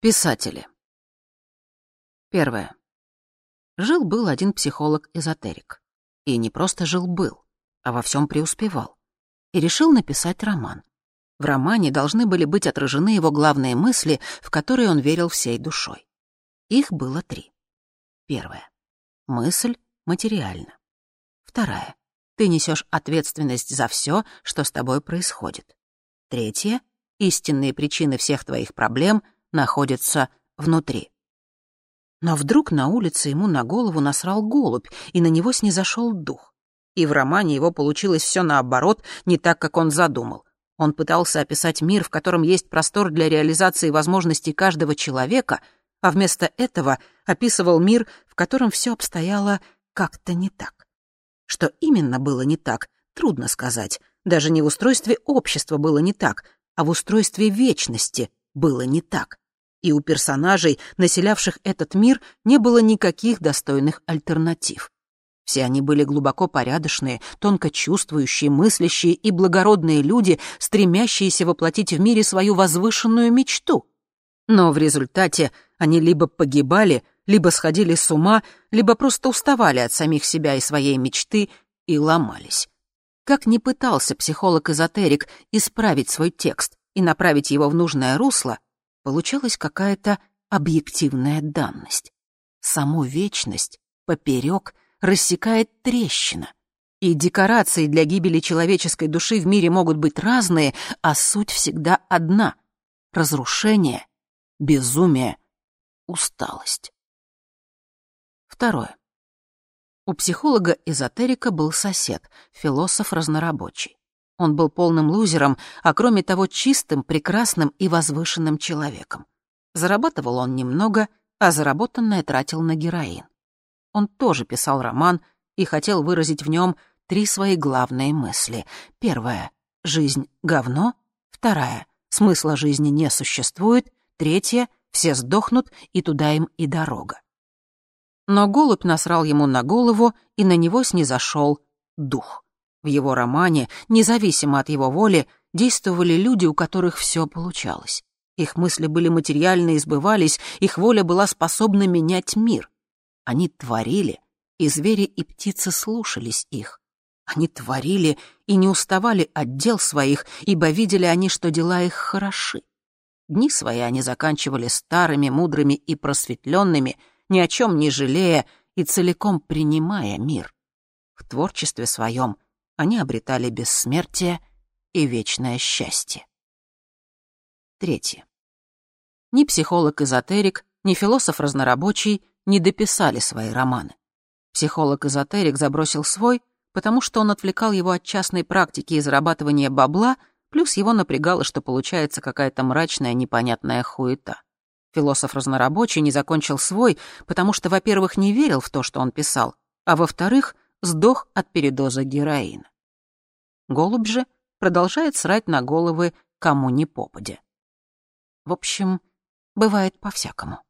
Писатели. Первое. Жил-был один психолог-эзотерик. И не просто жил-был, а во всем преуспевал. И решил написать роман. В романе должны были быть отражены его главные мысли, в которые он верил всей душой. Их было три. Первое. Мысль материальна. Вторая. Ты несешь ответственность за все, что с тобой происходит. Третье. Истинные причины всех твоих проблем — находится внутри. Но вдруг на улице ему на голову насрал голубь, и на него снизошел дух. И в романе его получилось все наоборот, не так, как он задумал. Он пытался описать мир, в котором есть простор для реализации возможностей каждого человека, а вместо этого описывал мир, в котором все обстояло как-то не так. Что именно было не так, трудно сказать. Даже не в устройстве общества было не так, а в устройстве вечности было не так. И у персонажей, населявших этот мир, не было никаких достойных альтернатив. Все они были глубоко порядочные, тонко чувствующие, мыслящие и благородные люди, стремящиеся воплотить в мире свою возвышенную мечту. Но в результате они либо погибали, либо сходили с ума, либо просто уставали от самих себя и своей мечты и ломались. Как ни пытался психолог-эзотерик исправить свой текст, и направить его в нужное русло, получалась какая-то объективная данность. Саму вечность поперек рассекает трещина. И декорации для гибели человеческой души в мире могут быть разные, а суть всегда одна — разрушение, безумие, усталость. Второе. У психолога-эзотерика был сосед, философ разнорабочий. Он был полным лузером, а кроме того чистым, прекрасным и возвышенным человеком. Зарабатывал он немного, а заработанное тратил на героин. Он тоже писал роман и хотел выразить в нем три свои главные мысли. Первая — жизнь — говно. Вторая — смысла жизни не существует. Третья — все сдохнут, и туда им и дорога. Но голубь насрал ему на голову, и на него снизошел дух — в его романе, независимо от его воли, действовали люди, у которых все получалось. Их мысли были материальны и сбывались, их воля была способна менять мир. Они творили, и звери и птицы слушались их. Они творили и не уставали от дел своих, ибо видели они, что дела их хороши. Дни свои они заканчивали старыми, мудрыми и просветленными, ни о чем не жалея и целиком принимая мир. В творчестве своем — они обретали бессмертие и вечное счастье. Третье. Ни психолог-эзотерик, ни философ-разнорабочий не дописали свои романы. Психолог-эзотерик забросил свой, потому что он отвлекал его от частной практики и зарабатывания бабла, плюс его напрягало, что получается какая-то мрачная непонятная хуета. Философ-разнорабочий не закончил свой, потому что, во-первых, не верил в то, что он писал, а во-вторых, сдох от передоза героина. Голубь же продолжает срать на головы кому ни попадя. В общем, бывает по-всякому.